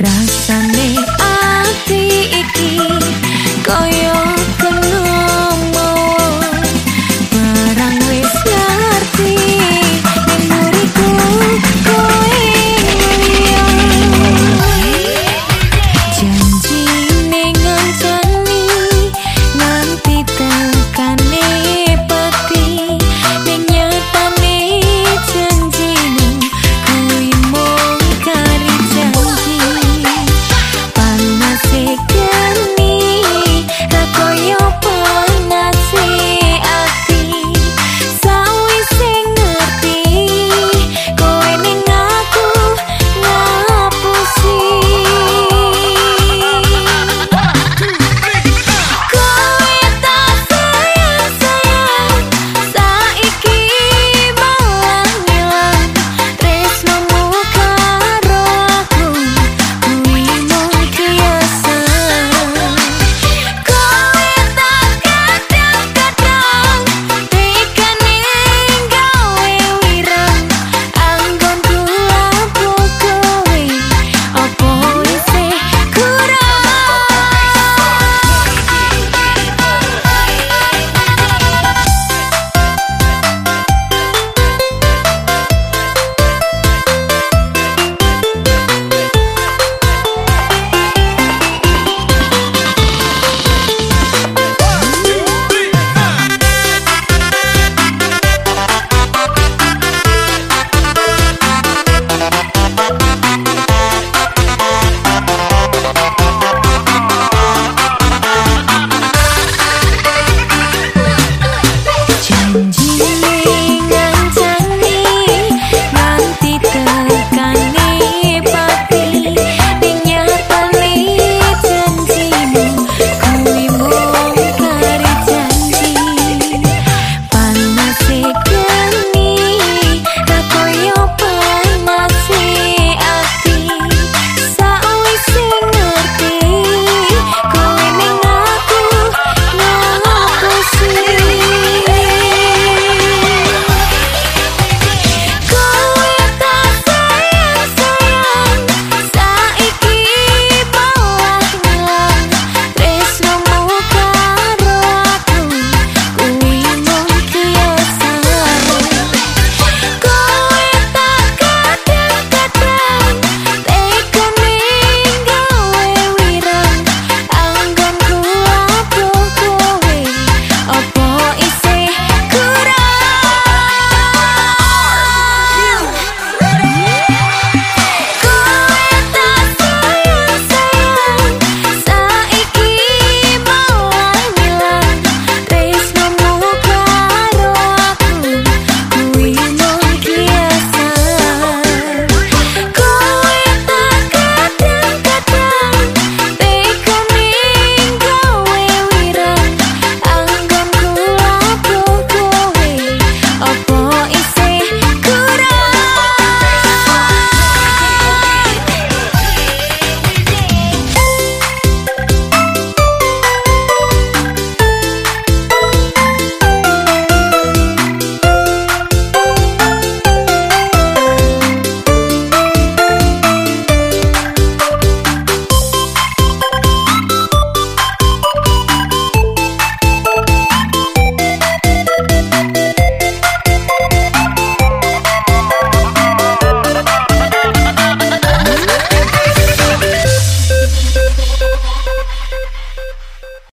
Abrázame.